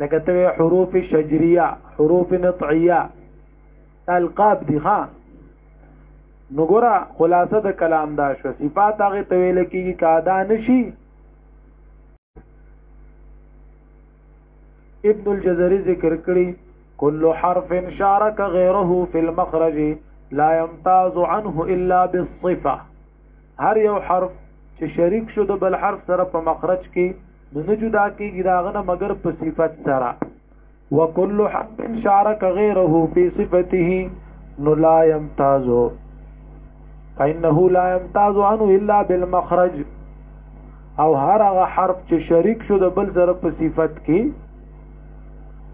لکه ته حروف شجریه حروف نطعیه القاب دي ها نو ګره خلاصه د کلام دا شو صفات هغه تویل کیږي کادا نشي ابن الجزري ذکر کړی كل حرف شارك غيره في المخرج لا يمتاز عنه الا بالصفه هر یو حرف چې شریک شو د بل حرف سره په مخرج کې نو نه جدا کېږي دا غنه مگر په صفت سره وکل حق شارک غیره فی صفته نو لا یمتازو فإنه لا يمتاز عنه الا بالمخرج او هر هغه حرف چې شریک شو د بل سره په صفت کې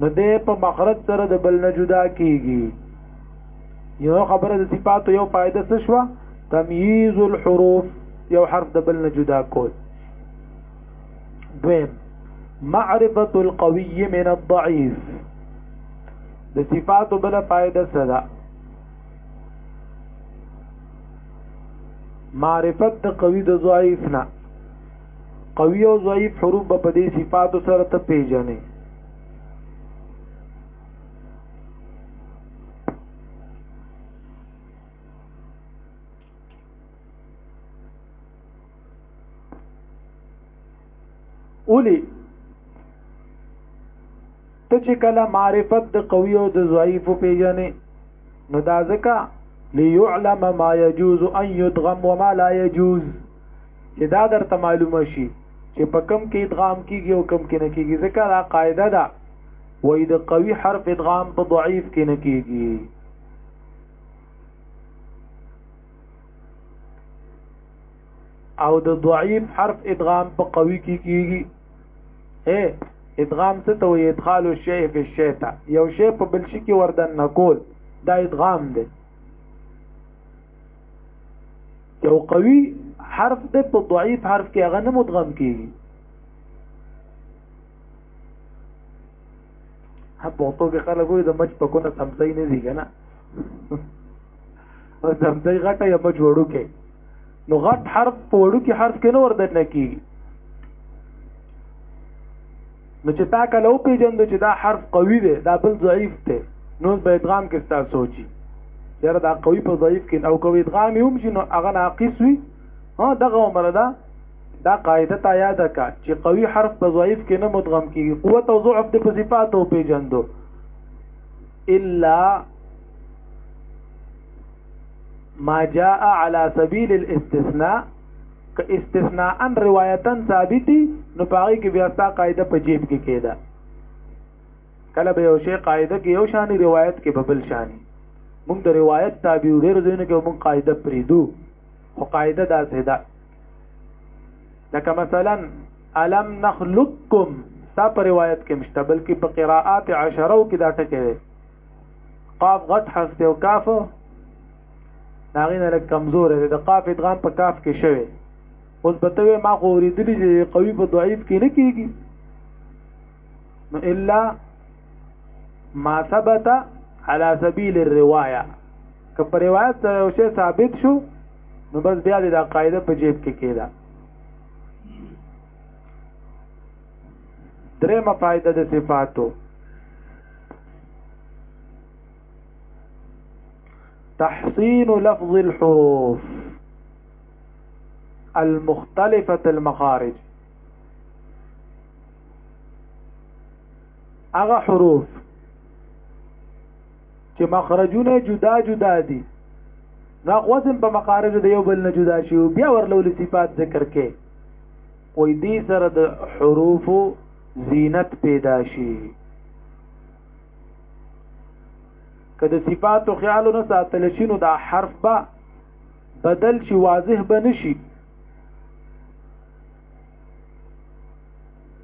نو دې په مخرج سره د بل نه جدا کیږي یو خبره د صفات یو فائدہ څه شو تمييز الحروف یو حرف د بل نه جدا کول دویم معرفه القوي من الضعيف د صفاتو بل فائدہ صدا معرفت د قوي د ضعيف نه قوي او ضعيف حروف په دې صفاتو سره ته پیژنې اولی ته چې کله معرفت د قوی او د ضعیف پیژنې نو دا ځکه ليعلم ما يجوز ان يدغم وما لا يجوز چې دا درته معلومه شي چې په کم کې ادغام کیږي او کم کې نه کیږي ځکه دا قاعده ده وې د قوي حرف ادغام په ضعیف کې نه کیږي او د ضعیف حرف ادغام په قوي کې کیږي اے ادغام څه ته وي ادخال الشیء فی الشیء تا یو شی په بل شي کې وردن نکول دا ادغام دی یو قوي حرف د په ضعیف حرف کې هغه نه مدغم کیږي په پښتو کې خلک وایي د مچ په کونه سمځای نه دي کنه دم دی غټه یا بچ وړو کې نو غټ حرف په وړو کې حرف کې نه وردن نه کیږي نو چې تا کله او پیجن چې دا حرف قوي دی دا بل ضعیف دی نو به ادغام کې تاسو سوچي یاره دا قوي په ضعیف کې او کوي ادغام هم شي نو هغه ناقص وي ها دغه عمر ده دا قاعده تا یاد کا چې قوي حرف په ضعیف کې نه مدغم کیږي قوت او ضعف د صفاتو پیجن دو الا ما جاء على سبيل الاستثناء که استثناء ان روایتا ثابتي نو پاره کې بیا تا قاعده په جیب کې کېده کله به یو شی قاعده کې یو شانی روایت کې ببل شانی موږ د روایت تابع ډېر دینه کې موږ قاعده پریدو خو قاعده دا سیدا لکه مثلا الم نخلقکم دا په روایت کې مشته بلکې په قراءات عشره کې دا ټکی دی قاف غټ حرف دی او کاف دا غینه لک کمزور دی د قاف ادغام په کاف کې شوی اوس به ته ما خو ورېدلی چې قوي په ضعیف کې نه کېږي نو الا ما ثبت على سبيل الروايه که په روایت سره یو شی ثابت شو نو بس بیا د قاعده په جیب کې کېده درې مفایده د صفاتو تحسين لفظ الحروف المختلفة المخارج اغا حروف چې مخرجونه جدا جدا دي نو خوسم په مخارج د یو بل نه جدا شي بیا ورلول صفات ذکر کې وې دې سره د حروف زینت پیدا شي کله صفات او خیال نه ساتل شي نو دا حرف به بدل شي واضح بنشي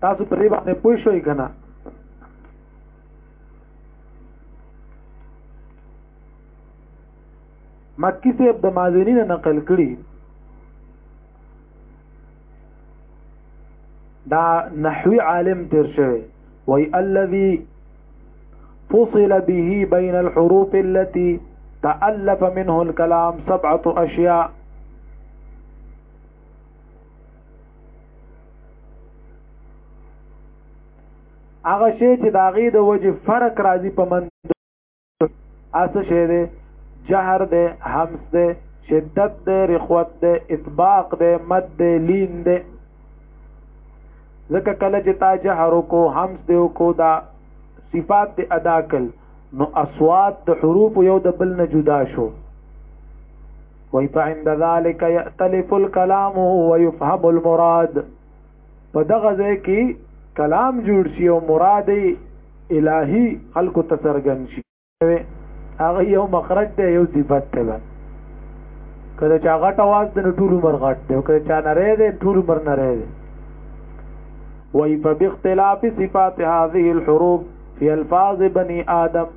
تاسو په دې باندې پوه شئ کنه مکی صاحب د مازنی نه نقل کړي دا نحوی عالم تیر شوی وی الذي فصل به بين الحروف التي تألف منه الكلام سبعة أشياء هغه شی چې د هغې د وجې فرق راځي په من اسه شی دی جهر دی همس دی شدت دی رخوت دی اطباق دی مد دی لین دی ځکه کله چې تا جهر وکړو همس دی وکړو دا صفات دی ادا کړل نو اصوات د حروف یو د بل نه جدا شو وای فعند ذلك يختلف الكلام ويفهم المراد په دغه ځای کې کلام جوړ شي او مراد الهي خلق تسرګن شي هغه یو مخرج دی یو صفت دی کله چې هغه ټواز د ټول عمر غټ دی کله چې نری دی ټول عمر نری دی وای په اختلاف صفات هذه الحروف في الفاظ بني ادم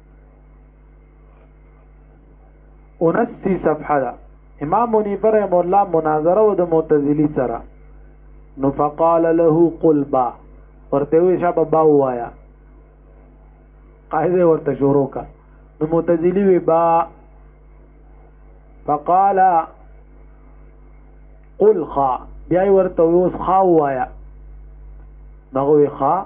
اونسی صفحه ده امام منیب رحم الله مناظره و د معتزلی سره نو فقال له قل با ورته وی شابه با وایا قاعده ورته شروع کا نو معتزلی وی با فقال قل خا بیا ورته اوس خا وایا دغه وی خا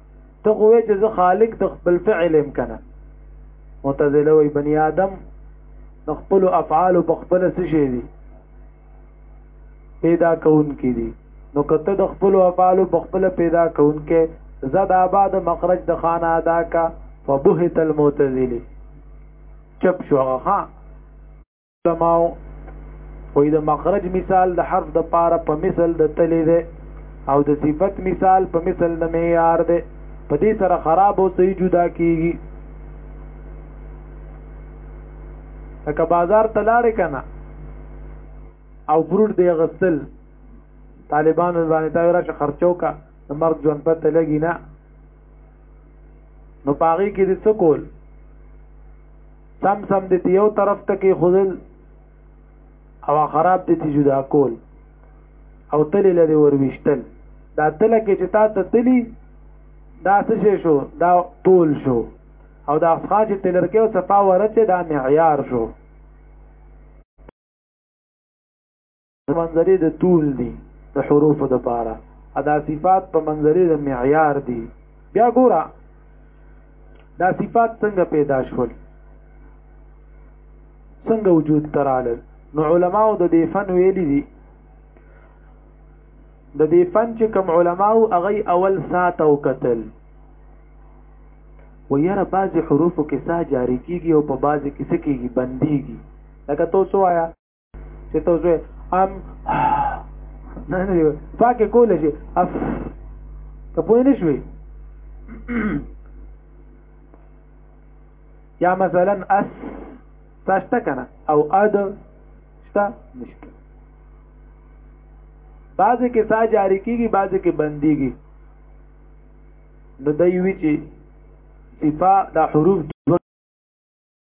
ته خو چې زه خالق د خپل فعل هم کنه معتزله وي بني آدم د خپل افعال په خپل څه شي دي پیدا کون کې دي نو کته د خپل افعال په خپل پیدا کون کې زاد آباد مخرج د خانه ادا کا فبهت المعتزله چپ شو هغه علماو وې د مخرج مثال د حرف د پاره په مثل د تلې ده او د صفت مثال په مثل د معیار ده په دې سره خراب او صحیح جدا کیږي لکه بازار ته لاړې کنه او فروټ دی غسل طالبان باندې تا راشه خرچو کا د مرګ ژوند پته لګی نه نو پاغي کې د څه کول سم سم دې یو طرف ته کې خودل او خراب دې ته جدا کول او تل لري ورويشتل دا تل کې چې تا ته تلی دا څه شو دا طول شو او دا خاج تلر کې او صفا ورته دا معیار شو منظرې د طول دي د حروف د پاره ادا صفات په منظرې د معیار دي بیا ګوره دا صفات څنګه پیدا شول څنګه وجود تراله نو علماو د دې فن ویلي دي د دې فن چې کوم علماو هغه اول سات او قتل و یره بعض حروفو کې سا جاری کیږي او په بعض کې سکیږي بنديږي لکه تو سوایا چې ته زوی ام نه نه دی پاکه کول شي اف ته پوه نه شوي یا مثلا اس تاشته کنه او اد شته نشته بعضې کې سا جاری کېږي بعضې کې بندېږي نو دی وی چې صفا دا حروف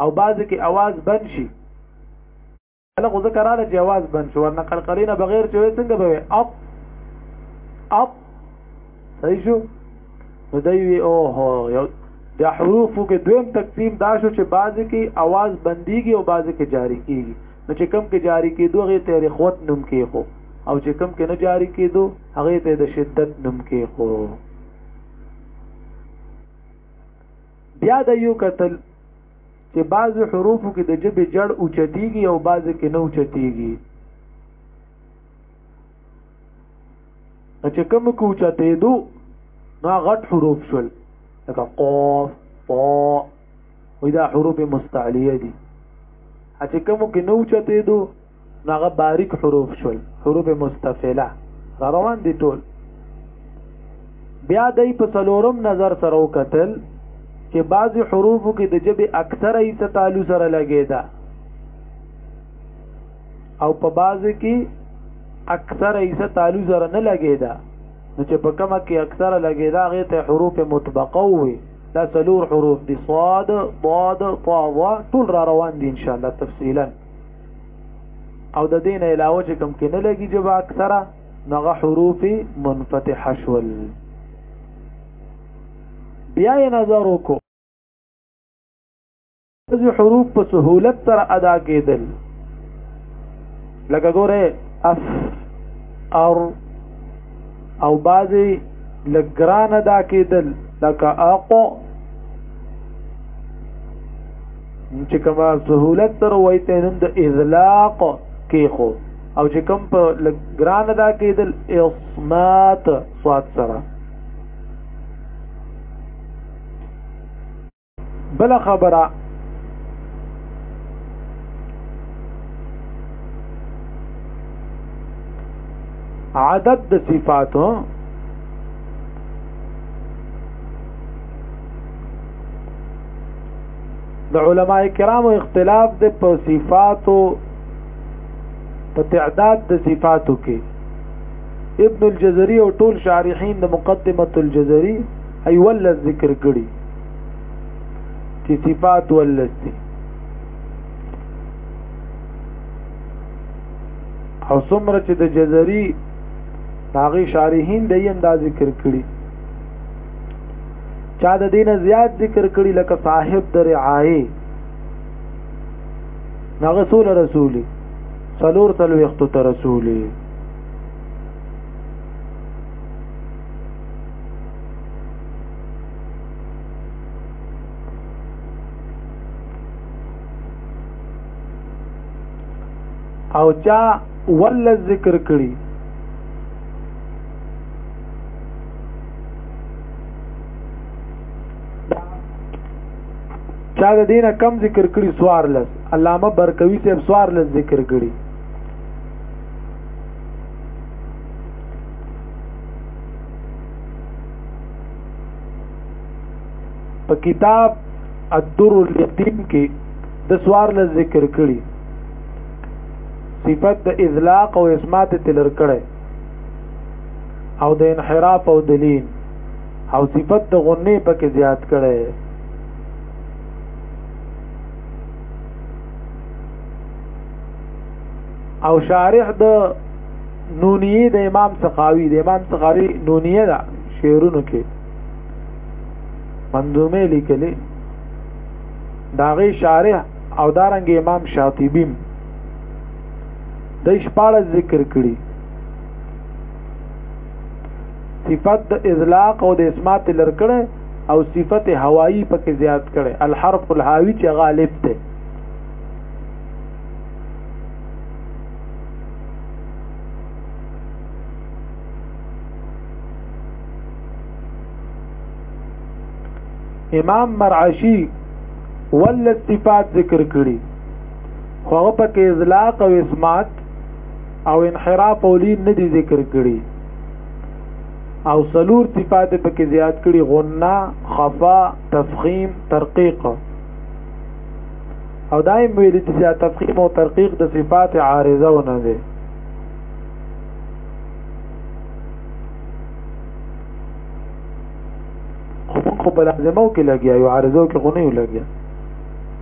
او بعضې کې اواز بند شي کله خو ځکه راله چې اواز بند شو ورنه قلقلې نه بغیر چې وې څنګه به وې اپ اپ صحیح شو نو دی وی او هو یو د حروفو کې دویم تقسیم دا شو چې بعضې کې اواز بنديږي او بعضې کې جاری کیږي نو چې کم کې جاری کېدو هغه ته رخوت نوم کې خو او چې کم کې نه جاری کېدو هغه ته د شدت نوم کې خو بیا د یو قتل چې بعض حروفو کې د جبې جړ اوچتیږي او بعض کې نه اوچتیږي چې کوم کې اوچته دو نو غټ حروف شول لکه قاف طا وې دا حروف مستعلیه دي چې کوم کې نه اوچته دو هغه باریک حروف شول حروف مستفله روان دي ټول بیا دای په څلورم نظر سره وکتل چې بعضی حروفو کې د جبه اکثره یې تعلق سره لګیدا او په بعضی کې اکثره یې تعلق سره نه لګیدا نو چې په کومه کې اکثره لګیدا هغه ته حروف مطبقه وي دا څلور حروف دي صاد ضاد طا ټول را روان دي ان شاء الله تفصیلا او د دین علاوه چې کوم کې نه لګي جبا اکثره نغه حروف منفتح شول بیا یې نظر وکړو چې حروف په سهولت سره ادا کېدل لکه ګوره اف ار او بعضی لګران ادا کېدل لکه اقو چې کما سهولت تر وای ته نوم د اذلاق کې خو او چې کم په ګران ادا کېدل اصمات صاد سره بل خبره عدد د صفاتو د علما کرامو اختلاف د په صفاتو په تعداد د صفاتو کې ابن الجزري او ټول شارحین د مقدمه الجزري ای ول ذکر کړي چې صفات ولستي او څومره چې د جزري هغه شارحین د یې انداز ذکر کړي چا د دینه زیات ذکر کړي لکه صاحب د رعایه هغه سول رسولي سلور تل وخت ته رسولي او چا ول ذکر کړي چا د دینه کم ذکر کړي سوار لس علامه برکوي صاحب سوار لس ذکر کړي په کتاب الدر اليتيم کې د سوار لس ذکر کړي صفت د اذلاق او اسمات تلر کړي او د انحراف او دلیل او صفت د غنې پکې زیات کړي او شارح د نونیه د امام سخاوي د امام سخاوي نونیه ده شعرونو کې منظومه لیکلې داغه شارح او دارنګ امام شاطبیم د شپاړه ذکر کړي صفت د اذلاق او د اسمات لرکړه او صفت هوایی پکې زیات کړي الحرف الهاوی چې غالب دی امام مرعشی ول صفات ذکر کړي خو هغه پکې اذلاق او اسمات او انحراف او لین نه دي ذکر کړي او سلور صفات پکې زیات کړي غنه خفا تفخیم ترقیق او دایم ویل چې زیات تفخیم او ترقیق د صفات عارضه ونه دي خو په لازمو کې لګیا یو عارضو کې غونې لګیا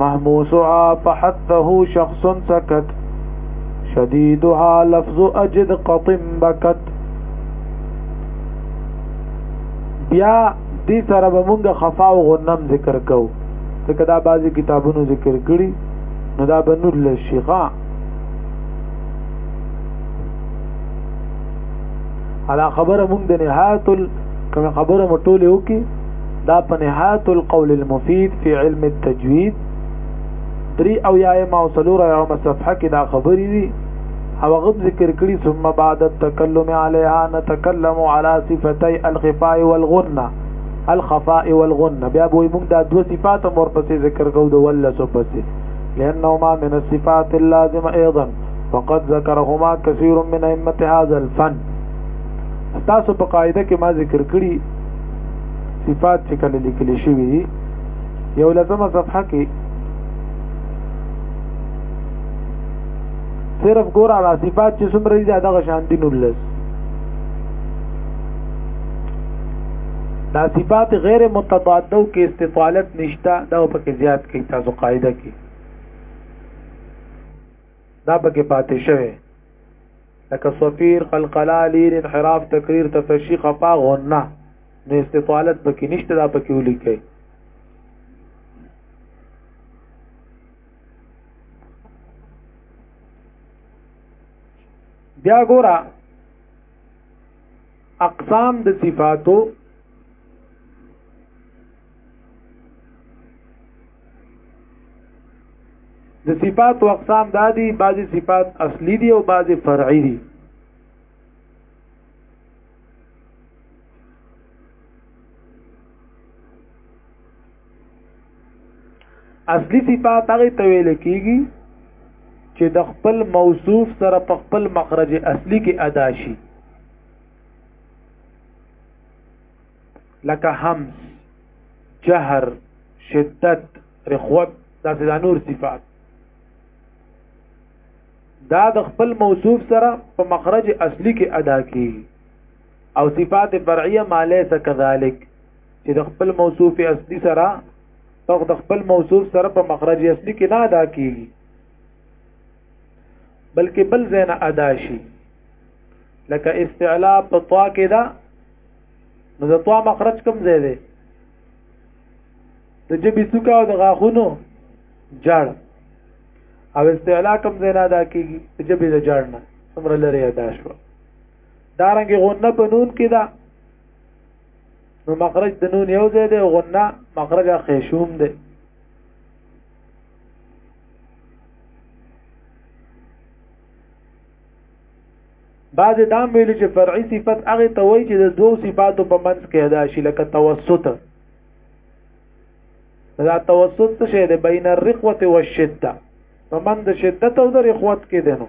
محموسها فحته شخص سكت شديدها لفظ أجد قط بكت بیا دې سره به مونږ خفا او غنم ذکر کو ځکه دا بعضی کتابونو ذکر کړي نو دا به نور له شیخا علا خبره مونږ د نهایت کوم خبره مټوله وکي دا په نهایت القول المفید فی علم التجوید دری او یایم او سلور یوم صفحه کې دا خبرې دي او غب ذکر کړي ثم بعد التکلم علیها نتکلم علی صفتي الخفاء والغنه الخفاء والغنه بیا به موږ دا دوه صفات مور پسې ذکر کوو د ولا سو پسې لانهما من الصفات اللازمه ايضا وقد ذكرهما كثير من ائمه هذا الفن تاسو په قاعده کې ما ذکر کړی صفات چې کله لیکل شوی دي یو لازمه صفحه کې صرف ګور علا صفات چې څومره دي دغه شان دي نولس دا صفات غیر متضادو کې استطالت نشته دا په کې زیات کې تاسو قاعده کې دا پکې پاتې شوی لکه صفیر قلقلا لیر انحراف تکریر تفشی خفا غنه نو استطالت پکې نشته دا پکې ولیکي بیا ګورا اقسام د صفاتو د صفات او اقسام دادي بعضي صفات اصلي دي او بعضي فرعي دي اصلي صفات هغه ته ویل کیږي چې د خپل موصوف سره په خپل مخرج اصلي کې ادا شي لکه همس جهر شدت رخوت دا سدا نور صفات دا د خپل موصوف سره په مخرج اصلي کې ادا کی او صفات فرعیه مالیس کذالک چې د خپل موصوف اصلي سره تو د خپل موصوف سره په مخرج اصلي کې نه ادا کیږي بلکې بل زینا ادا شي لکه استعلا په طوا کې دا نو د طوا مخرج کوم ځای دی د جبې څوکا او د غاخونو جړ او استعلا کوم ځای نه ادا کیږي د جبې د جړ نه څومره لري ادا شو دارنګ غنه په نون کې دا نو مخرج د نون یو ځای دی غنه مخرج خیشوم دی بعض دا ویل چې فرعي صفت هغه ته وایي چې د دوو صفاتو په منځ کې ادا شي لکه توسط دا توسط څه شی دی بین الرقوه والشده په منځ د شدت او د رقوت کې دی نو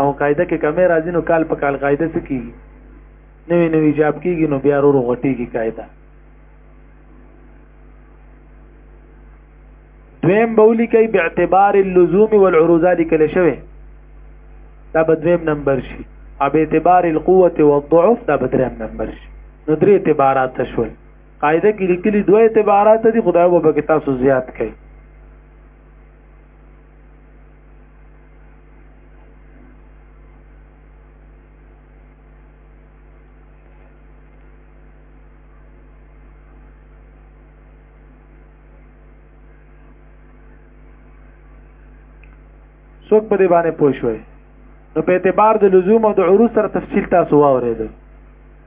او قاعده کې کمې راځي نو کال په کال قاعده څه کیږي نوې نوې جاب کیږي نو بیا ورو غټیږي قاعده دویم بولی کوي به اعتبار اللزوم والعروض ذلك لشوه دا به دویم نمبر شي او به اعتبار القوه والضعف دا به دریم نمبر شي نو درې اعتبارات شول قاعده کې لیکلي دوه اعتبارات دي خدای وبکه تاسو زیات کړئ څوک په دې باندې پوه شوي نو په اعتبار د لزوم او د عروض سره تفصیل تاسو واورید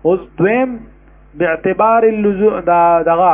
اوس دویم باعتبار اللزوم دا دغه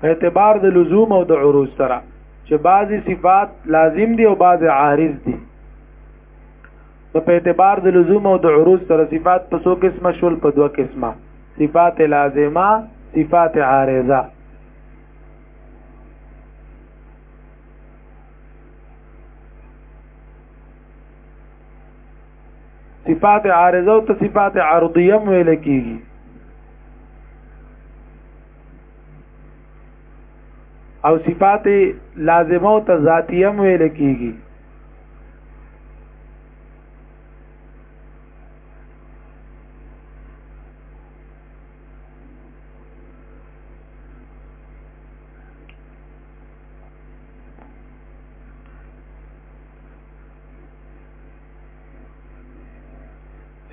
په اعتبار د لزوم او د عروض سره چې بعضی صفات لازم دي او بعضی عارض دي نو په اعتبار د لزوم او د عروض سره صفات په څو قسمه شول په دوه قسمه صفات لازمه صفات عارضه صفات عارضه او صفات عرضیه ویل کیږي او صفات لازمه او ذاتیه ویل کیږي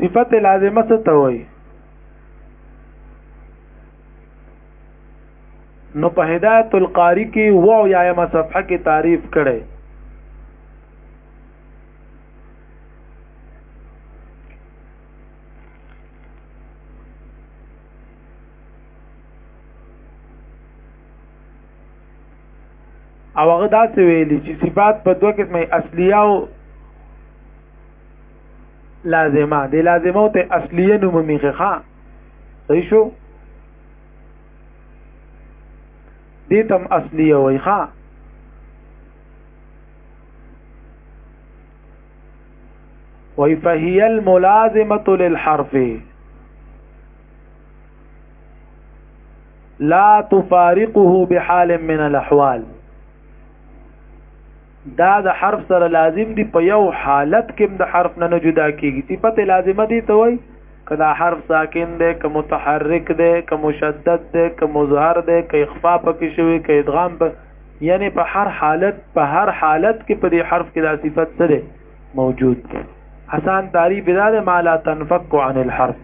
صفت لازمه څه ته وایي نو په هدایت القاری کې و یا یم صفحه کې تعریف کړي او هغه دا څه ویلي چې صفات په دوه قسمه اصليه او لازمه دی لازمه او ته اصليه نوم میخه ښا صحیح شو دې تم اصليه وای ښا وای فهي الملازمه للحرف لا تفارقه بحال من الاحوال دا د حرف سره لازم دی په یو حالت کې د حرف نه نه جدا کیږي صفت لازمه دی ته وای کدا حرف ساکن دی که متحرک دی که مشدد دی که مظهر دی که اخفاء پکې شوی که ادغام په یعنی په هر حالت په هر حالت کې په دې حرف کې دا صفت سره موجود دی حسان تعریف دا ما لا تنفق عن الحرف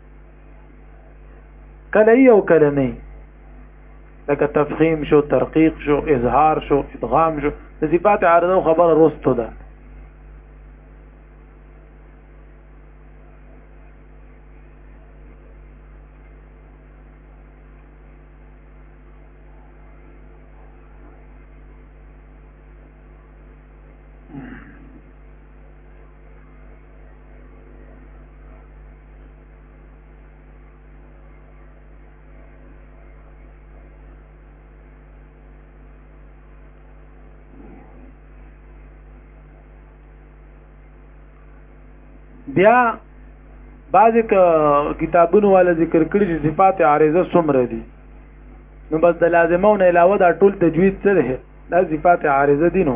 کله یو کله نه لکه تفخیم شو ترقیق شو اظهار شو ادغام شو د صفات عارضه خبره رستو ده بیا بعض کتابونو والا ذکر کړی چې صفات عارضه څومره دي نو بس د لازمه نه علاوه دا ټول تجوید څه ده دا صفات عارضه دي نو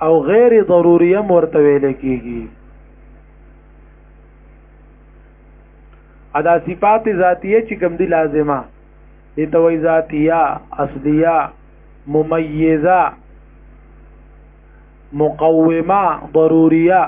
او غیر ضروری هم ورته ویل کیږي ادا صفات ذاتیه چې کوم دي لازمه دي توي ذاتیه اصلیه ممیزه مقومه ضروریه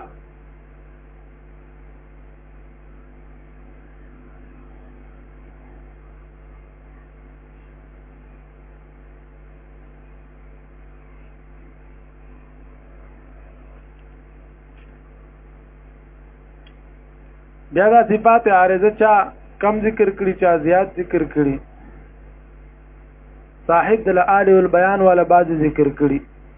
بیا دا صفات عارضه چا کم ذکر کړي چا زیات ذکر کړي صاحب د آل والبیان والا بعض ذکر کړي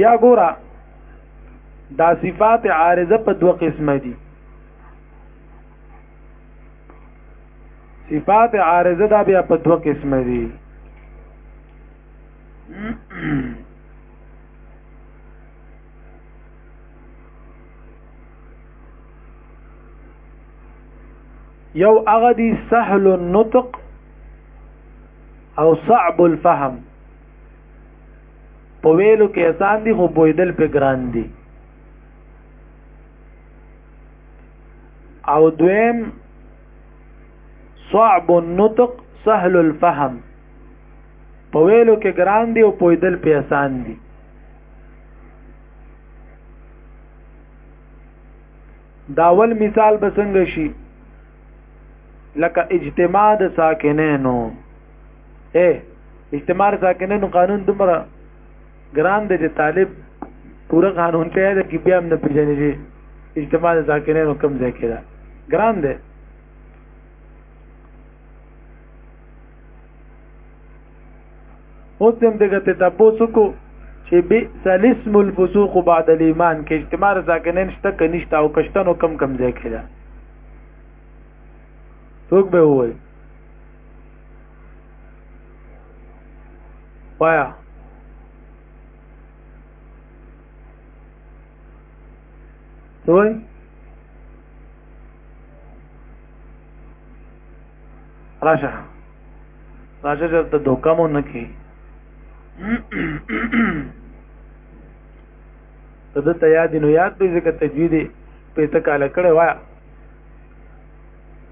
بیا ګوره دا صفات عارضه په دوه قسمه دي صفات عارضه دا بیا په دوه قسمه دي یو هغه دي سهل النطق او صعب الفهم په ویلو کې آسان دي خو بویدل په ګران دي او دویم صعب النطق سهل الفهم په ویلو کې ګران دي او پویدل په آسان دي داول مثال به څنګه شي لکه اجتماع د ساکنینو اے استعمار ساکنن قانون دومره ګران دی چې طالب پوره قانون ته یاد کی بیا هم نه پیژنې چې اجتماع ساکنن کم ځای کې ده ګران دی اوس هم دغه ته تاسو کو چې به سلسم الفسوق بعد الايمان کې اجتماع ساکنن شته کنيشته او کشتنو کم کم ځای کې ده څوک به وایي وایا سوای راشه راشه چې ته دوکا مو نه کی ته د تیادینو یاد به ځکه تجوید په تکاله کړه وایا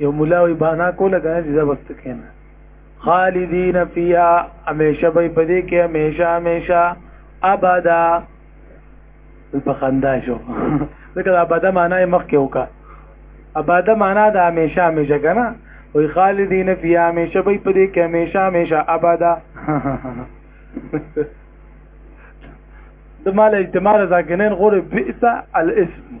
یو مولا وی بانا کوله کنه چې زبست کینه خالدین فیها همیشه به پدې کې همیشه همیشه ابدا په خندا شو ځکه ابدا معنا یې مخ کې وکا ابدا معنا د همیشه همیشه کنه وی خالدین فیها همیشه به پدې کې همیشه همیشه ابدا د مال اجتماع ځکه نه غوړي بئس الاسم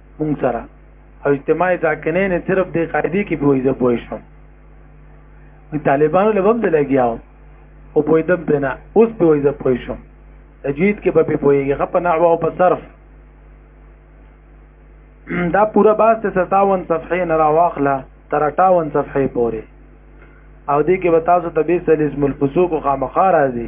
مونږ سره او اجتماع ځاکنه نه صرف د قاعده کې بوې زه بوې شم طالبانو لبم د لګیاو او بوې دم بنا اوس بوې زه بوې شم تجوید کې به بوېږي غپ نحو او په صرف دا پورا باس ته 57 صفحې نه راواخله تر 58 صفحې پورې او دې کې به تاسو ته به سل اسم الفسوق او خامخا راځي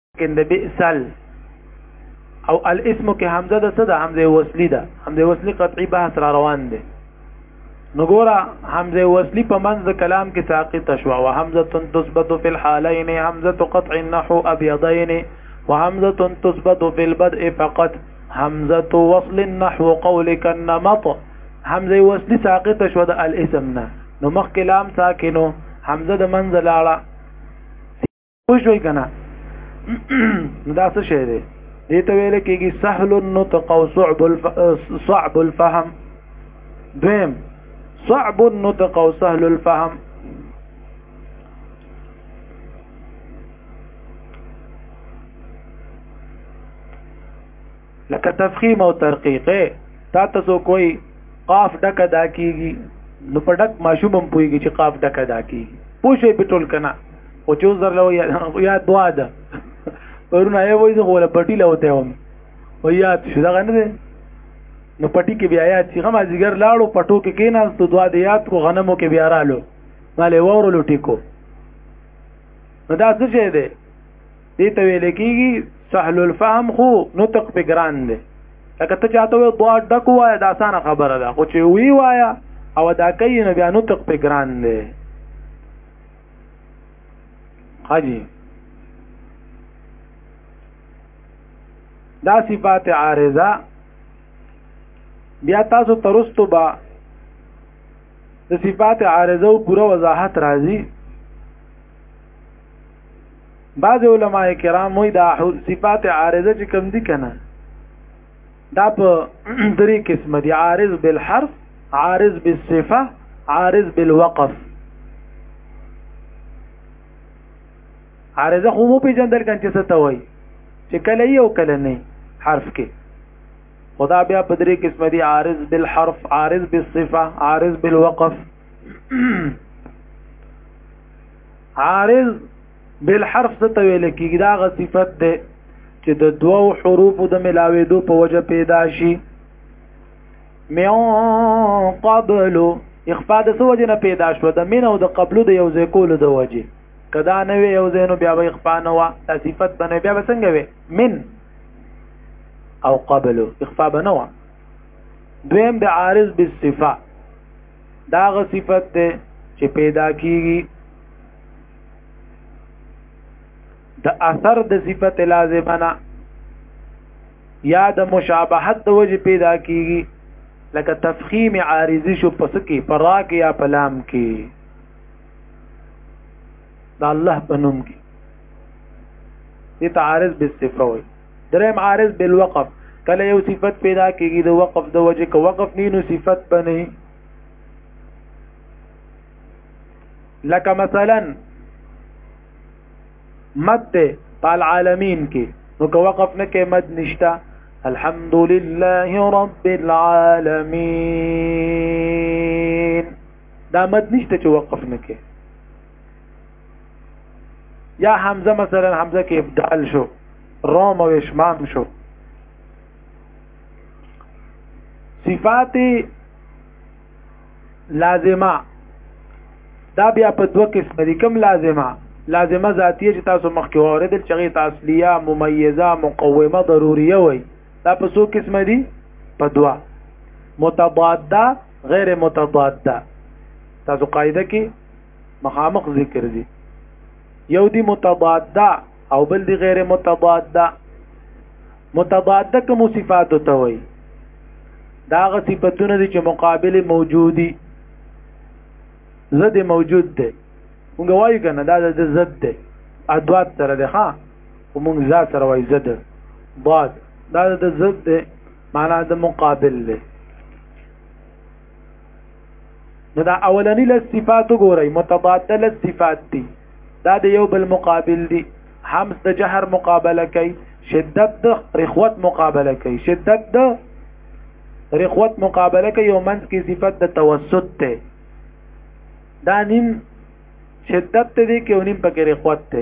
کند بئسل او الاسم کې حمزه د صدا حمزه وصلی ده حمزه وصلی قطعی بحث را روان دي نو ګورا حمزه وصلی په منځ کلام کې ساقط شو او حمزه تثبت في الحالين حمزه قطع النحو ابيضين وحمزه تثبت في البدء فقط حمزه وصل النحو قولك النمط حمزه وصلی ساقط شو د الاسم نه نو مخ کلام ساکنو حمزه د منځ لاړه پوه شوي که نه نو دا څه شی دی دې ته ویل کېږي سهل النطق او صعب الف... صعب الفهم دویم صعب النطق او سهل الفهم لکه تفخیم او ترقیق تا تاسو کوئی قاف ډک ادا کیږي نو په ډک ماشوم هم پويږي چې قاف ډک ادا کیږي پوښي په ټول کنه او چې زر له یا دوا ده ورونه یې وایي خو له پټی له وته هم او یاد شو دا غنه ده نو پټی کې بیا یاد چې غما زیګر لاړو پټو کې کیناس ته دوا دی یاد کو غنمو کې بیا رالو مالې وورو لټی کو نو دا څه شه ده دې ته ویل کېږي سهل الفهم خو نطق په ګران دی لکه ته چاته وې دوا ډک وای دا اسانه خبره ده خو چې وی وای او دا کوي نو بیا نو تق په ګران دی حاجی دا صفات عارضه بیا تاسو ترستو با د صفات عارضه او پوره وضاحت راځي بعض علما کرام وی دا صفات عارضه چې کم دي کنه دا په درې قسم دي عارض بالحرف عارض بالصفه عارض بالوقف عارضه خو مو پیژندل کان چې څه ته وای چې کله یو کله نه حرف کې خدا بیا په درې قسم دي عارض بالحرف عارض بالصفه عارض بالوقف عارض بالحرف څه ته ویل کېږي دا غ صفت ده چې د دوو حروفو د ملاوېدو په وجه پیدا شي میون قبل اخفاء د څه وجه نه پیدا شو د مین او د قبلو د یو ځای کولو د وجه کدا نه وی یو ځای نو بیا به اخفاء نه وا صفت بنه بیا به څنګه وي من او قبل اخفاء بنه وا دویم د عارض بالصفه دا غ صفت ده چې پیدا کیږي د اثر د صفت لازمه نه یا د مشابهت د وجه پیدا کیږي لکه تفخیم عارضی شو پس کې فراق یا پلام کې دا الله بنوم کې دې تعارض بالصفه وي دریم عارض بالوقف کله یو صفت پیدا کیږي د وقف د وجه که وقف نه نو صفت بنه لکه مثلا مد په العالمین کې نو که وقف نه کې مد نشتا الحمد لله رب العالمین دا مد نشته چې وقف نه کې یا حمزه مثلا حمزه کې ابدال شو روم او اشمام شو صفات لازمه دا بیا په دوه قسم دي کوم لازمه لازمه ذاتیه چې تاسو مخکې اوریدل چې غي تاسلیه ممیزه مقومه ضروریه وي دا په څو قسم دي په دوه متضاده غیر متضاده تاسو قاعده کې مخامخ ذکر دي یو دی متضاده او بل دی غیر متضاده متضاده کوم صفات ته وایي دا غ صفاتونه دي چې مقابله موجودي زد موجود دی مونږ وایو کنه دا د زد دی ادوات سره دی ها او مونږ ذا سره وایو زد ضاد دا د زد دی معنا د مقابل دی نو دا اولنی له صفات ګورئ متبادل صفات دي دا د یو بل مقابل دي همس د جهر مقابله کوي شدت د رخوت مقابله کوي شدت د رخوت مقابله کوي او منځ کې صفت د توسط ته دا نیم شدت ته دي کې او نیم پکې رخوت ته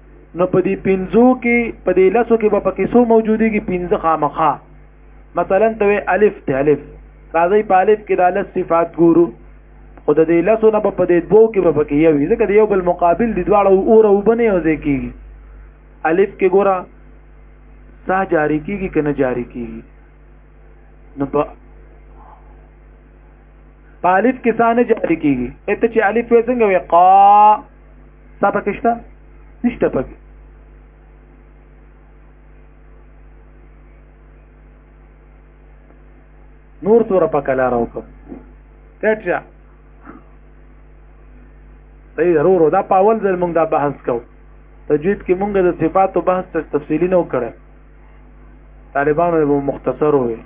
نو په دې پنځو کې په دې لاسو کې به پکې سو موجوديږي پنځه خامخا مثلا ته الف ته الف راځي په الف کې د الف صفات ګورو خود دې لاسو نه په دې دوو کې به پکې یو ځکه یو بل مقابل دي دواړه اور او بنه او ځکه الف کې ګورا سا جاری کیږي کنه جاری کیږي نو په الف کې سانه جاری کیږي اته چې الف وې څنګه وې قا دا پکې شته نشته پکې نور تور په کلا راوکم کټیا ای ضرور دا په اول ځل موږ دا بحث کو تجوید کې موږ د صفاتو بحث تفصیلی نه وکړو طالبانو به مختصر وي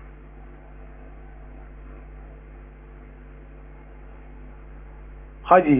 حاجی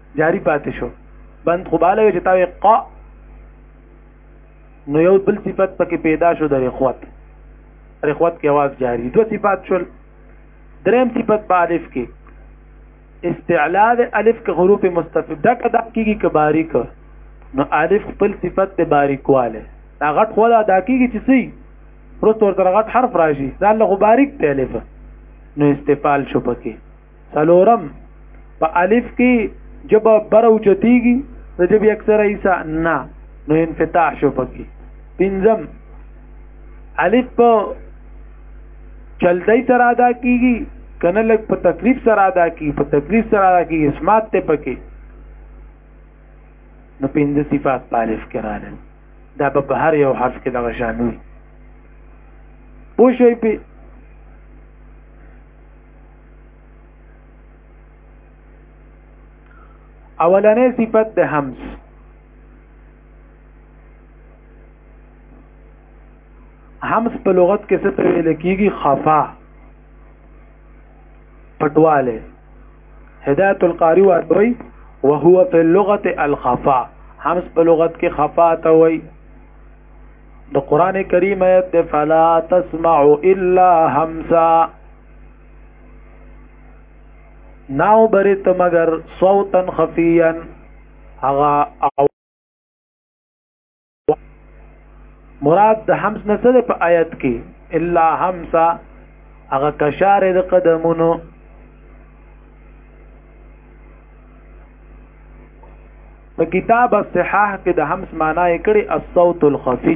جاری پاتې شو بند خو بالا وی چې تاوی قا نو یو بل صفت پکې پیدا شو د رخوت رخوت کې आवाज جاری دو صفات شول دریم صفت په الف کې استعلا د الف کې حروف مستفید دا کدا کیږي کباری کو نو الف خپل صفت د باریکواله دا غټ خو دا کیږي چې سي پروت ورته غټ حرف راشي دا له باریک ته الف نو استفال شو پکې سلورم په الف کې جب برو چتیږي د جب اکثر ایسا نه نو انفتاح شو پکې پنځم الف په چلدای سره ادا کیږي کنه لګ په تکلیف سره ادا کی په تکلیف سره ادا کی اسمات ته پکې نو پنځه صفات پالف کراله دا په هر یو حرف کې دغه شانوي پوه شئ په اولنې صفت د همز همز په لغت کې څه ویل کیږي خفا پټواله هدایت القاری وایي وهو فی اللغه الخفا همز په لغت کې خفا ته وایي د قران کریم ایت فلا تسمع الا همسا ناو برت مگر صوتا خفیا اغا او مراد د حمز نه سره په آیت کې الا حمزه هغه کشار د قدمونو په کتاب الصحاح کې د حمز معنی کړي الصوت الخفي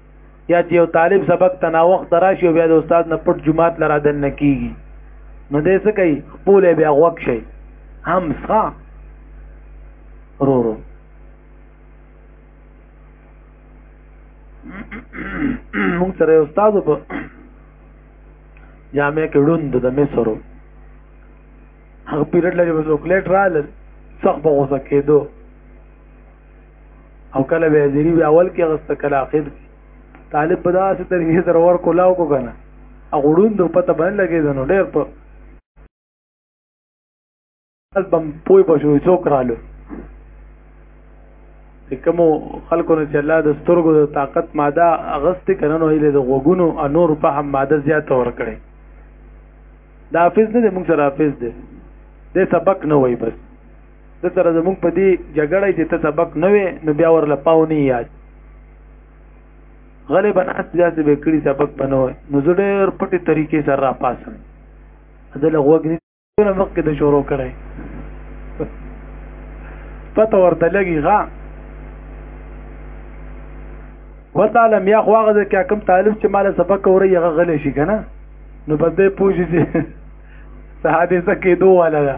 یا چې یو طالب سبق تنا وخت راشي او بیا د استاد نه پټ جمعات لرا دن نه کیږي نو دې څه کوي خپل بیا غوښ شي هم ښا رو رو مونږ سره استاد په جامع کې ړوند د مصرو هغه پیریډ لري په چاکلیټ رااله سخت بغوسه کېدو او کله به حاضری به اول کې غسته کله اخر کې طالب په داسې طریقې سره ور کولاو کو کنه اغړون د پته باندې لګې دنو ډېر په بم پوي په شوې څوک رالو کوم خلکو نه چې الله د سترګو د طاقت ماده اغست کنه نو ایله د غوګونو انور په هم ماده زیات ور کړي دا حافظ نه موږ سره حافظ دی د سبق نه وای بس ته سره زموږ په دې جګړه چې ته سبق نه وې نو بیا ورله پاو نه یاد غالبا اس داسې به کړی سبق بنوي نو زه ډېر پټې طریقې سره را پاسم زه له غوږ نه ټول وخت کې د شروع کړی پته ورته لګي غا ورته علم یا خو هغه ځکه کوم طالب چې مال سبق اوري هغه غلې شي کنه نو بس دې پوښي چې حادثه کې دوه ولا ده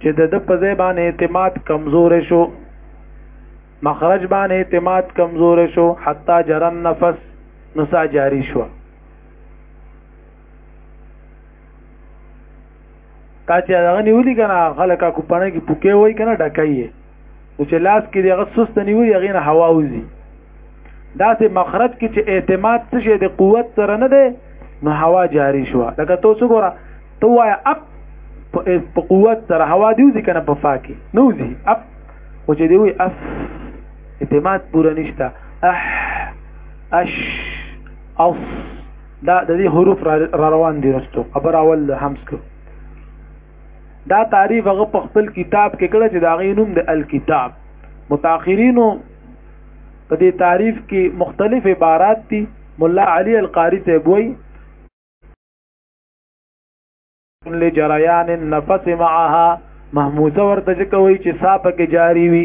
چې د د په ځای باندې اعتماد کمزور شو مخرج باندې اعتماد کمزور شو حتا جرن نفس نسا جاری شو تا چې هغه نیولې کنه خلک کوپانه کې پوکې وای کنه ډکایې نو چې لاس کې دغه سست نیوي هغه نه هوا وځي دا سه مخرج کې چې اعتماد څه شي د قوت سره نه دی نو هوا جاری شو لکه تو څه ګوره تو وای اپ په قوت سره هوا دی وځي کنه په فاکي نو وځي اپ او چې دی وي اف اعتماد پوره نشته اح اش اف دا د دې حروف را روان دي رستو خبر اول همس کو دا تعریف هغه په خپل کتاب کې کړه چې دا غي نوم د الکتاب متأخرینو په دې تعریف کې مختلف عبارات دي مولا علي القاری ته بوي لجریان النفس معها محموزه ورته کوي چې صاحب کې جاری وي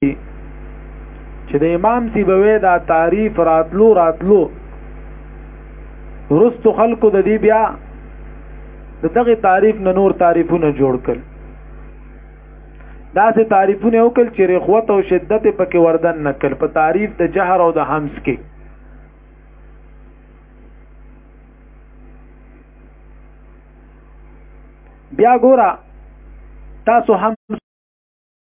چې د امام سیبوی دا تعریف راتلو راتلو ورستو خلکو د دې بیا د دغه تعریف نه نور تعریفونه جوړ کړ دا سه تعریفونه وکړ چې رخوت او شدت پکې وردن نکړ په تعریف د جهر او د همس کې بیا ګورا تاسو هم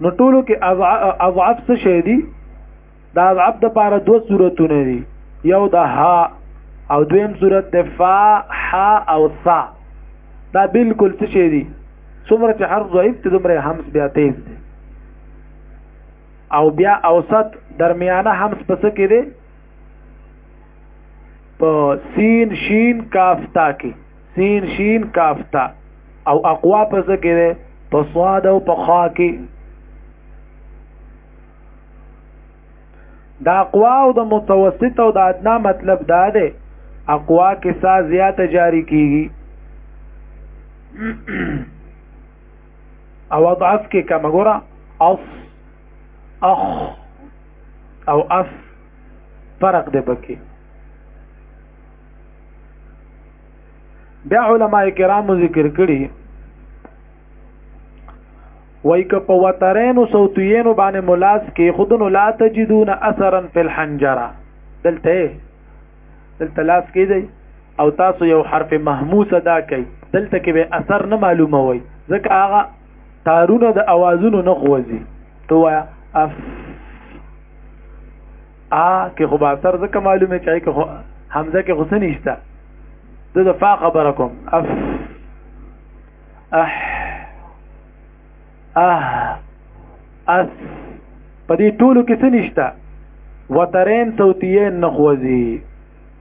نو ټولو کې اضعف څه شي دي دا اضعف د پاره دوه صورتونه دي یو د ها او دویم صورت د فا ح او صا دا بالکل څه شي دي څومره چې حرف ضعیف ته دومره همس بیا تیز دي او بیا اوسط درمیانه همس پس کې دي په سین شین کاف تا کې سین شین کاف تا او اقوا په ذکر په صاد او په خا کې دا اقوا او د متوسط او د ادنا مطلب دا دی اقوا کې سا زیات جاری کیږي او اضعف کې کم ګره اص اخ او اف فرق دی پکې بیا علما کرام ذکر کړي وای ک په وترین او صوتین باندې ملاس کې خودن لا تجدون اثرا فی الحنجره دلته دلته لاس کې دی او تاسو یو حرف محموس ادا کوي دلته کې به اثر نه معلومه وای ځکه هغه تارونه د اوازونو نه خوځي تو وایا اف ا کې خو به اثر ځکه معلومه چای کې خو حمزه کې حسن نشته د د فا خبره کوم اف اح اه اس په دې ټولو کې څه نشته وترین صوتیه نخوځي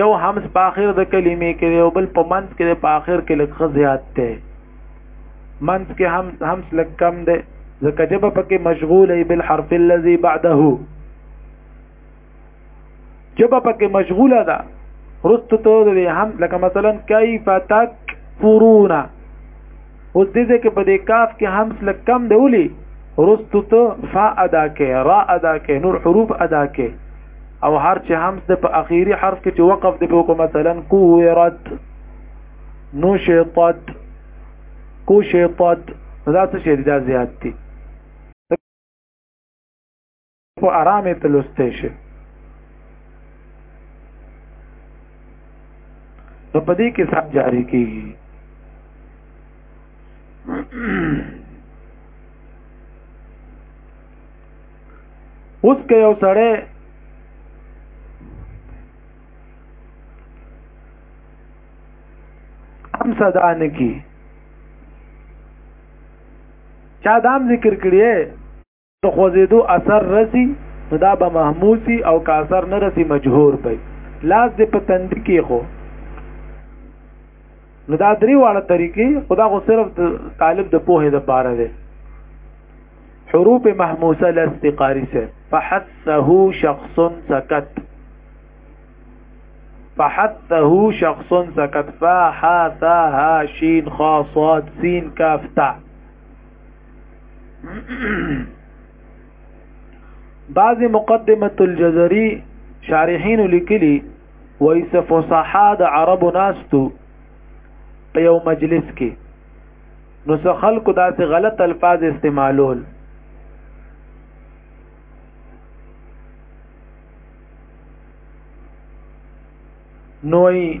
یو همز په اخر د کلمې کې او بل په منځ کې په اخر کې لږ زیات دی منځ کې هم همز لږ کم دی ځکه جبه پکې مشغوله بل حرف الذي بعده جبه پکې مشغوله ده رست ته دی هم لکه مثلا کیف تکفرون اوس دې ځکه په دې کاف کې همس لک کم دی ولي رستو ته فا ادا کې را ادا کې نور حروف ادا کې او هر چې همس د په اخیری حرف کې چې وقف دی په مثلا قویرت نو شیطات کو شیطات دا څه شي دا زیات دي په آرامه تلوستې شي نو په دې کې سب جاری کیږي اوس که یو سړی هم صدا نه کی چا دام ذکر کړی ته خوځېدو اثر رسی نو دا به محموسی او که اثر نه رسی مجهور پي لاس دې په تند کې خو نو دا درې واړه طریقې خدا خو صرف طالب د پوهې د پاره دی حروف محموسه لاستقاری سے فحثه شخص سکت فحثه شخص سکت فا حا ثا ها شین خا صاد سین کاف تا بعض مقدمه الجزري شارحین لیکلی وای صفصحا د عرب ناستو په یو مجلس کې نو څه خلکو داسې غلط الفاظ استعمالول نوې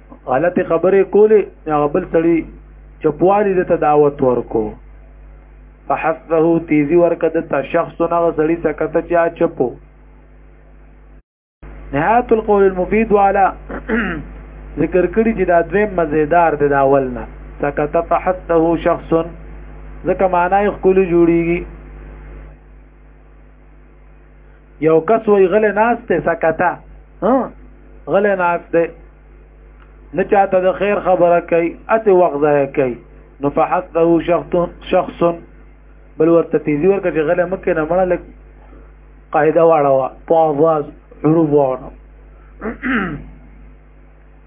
غلط خبرې کولې هغه بل سړي چپوالي د تداوت ورکو فحسه تیزی ورکه د تا شخص نه غسړي سکته چا چپو نهایت القول المفید والا ذکر کړی چې دا دویم مزیدار دی دا اول نه سکته فحسه شخص ځکه معنی خپل جوړیږي یو کس وی غل ناس ته سکتا ها غل ناس ته نه چاته د خیر خبره کوي اته وخت ضایع کوي نو فحثه شخص شخص بل ورته تیزی ورکه چې غل مکه نه مړه لک قاعده واړه وا په आवाज حروف واړه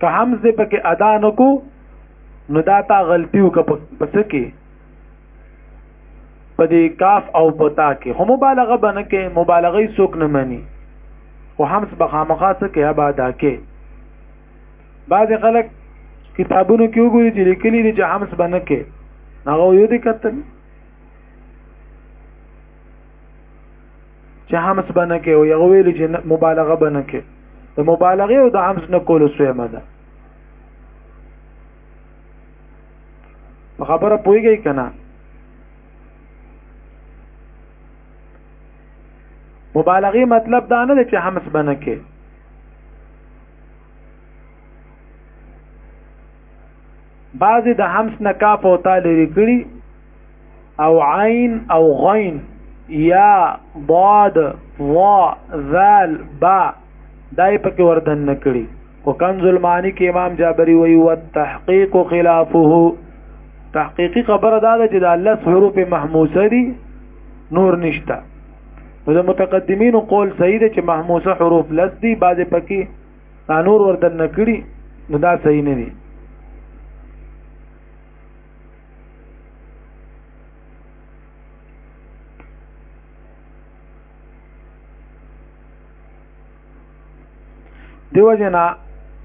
که حمزه پکې ادا نکو نو دا تا غلطي وک پس کې په دې کاف او پتا کې هم مبالغه بنه کې مبالغه سوک نه مانی او حمز بخامخاصه کې ابا دا کې بعض خلک کتابونو کې وګوري چې لیکلي دي چې حمس باندې کې هغه یو دي کتل چې حمس باندې کې او یو ویل چې مبالغه باندې کې د مبالغه او د حمس نه کول سویمه ده په خبره پويږي کنه مبالغه مطلب دا نه چې حمس باندې کې بعضی د همس نه کاف او تا لري کړي او عین او غین یا ضاد وا ذال با دای پکې وردن نه کړي او کنز المعانی کې امام جابری وی او تحقیق خلافه تحقیقی خبره دا ده چې د الله حروف محموسه دي نور نشته نو د متقدمینو قول صحیح دی چې محموسه حروف لس دي بعضې پکې دا نور وردن نه کړي نو دا صحیح نه دي دیو جنا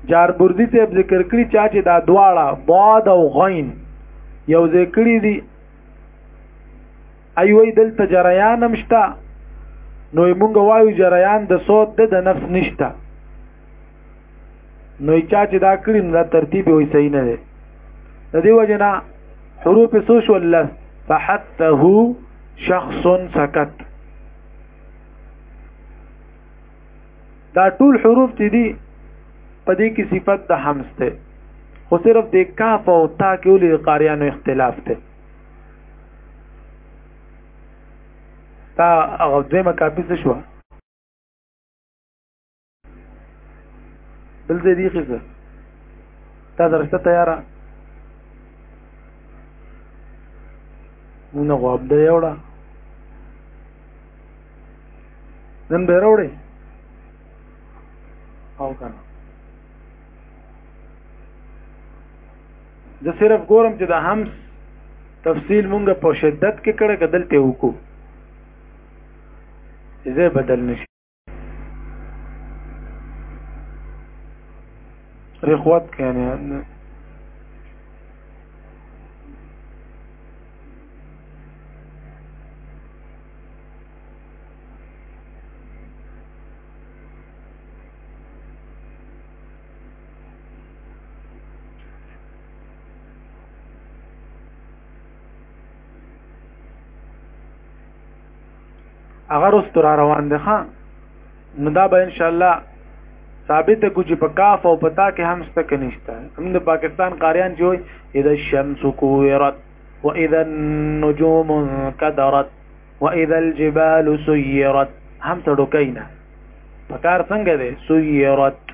جاربردی ته ذکر کړی چا چې دا دواړه بعد او غین یو ذکر دي ای وای دلته جریان هم شته نو موږ وایو جریان د صوت د د نفس نشته نو چا چې دا کړی نو دا ترتیب وي صحیح نه دی د دې وجه نه حروف سوش ولا فحته شخص سکت دا ټول حروف چې دي په دې کې صفت د حمز ته خو صرف د کاف او تا کې ولې قاریانو اختلاف ته تا هغه دویمه کاپي څه شو بل دې دی خزه تا درسته تیارا نه غواب دی یوړه نن به راوړې او کنه زه صرف ګورم چې د همس تفصیل مونږ په شدت کې کړه کدل ته وکړو زه بدل نشي رخوت کنه هغه رستو را روان دي ښا نو دا به ان شاء الله ثابت کو چې په کاف او پتا کې هم ست کې نشته هم د پاکستان قاریان جوړ اذا الشمس كورت واذا النجوم كدرت واذا الجبال سيرت هم تړو کینا پکار څنګه ده سيرت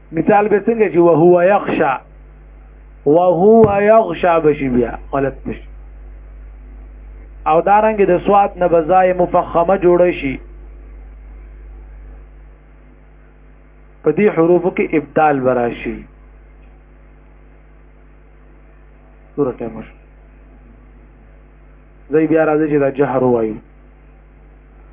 مثال به څنګه چې وهو یخشا وهو یخشا بشي بیا غلط بشي او دارنګ د سواد نه بزای مفخمه جوړ شي په دې حروفو کې ابدال براشي سورۃ مش زي بیا راځي چې دا جهر وایي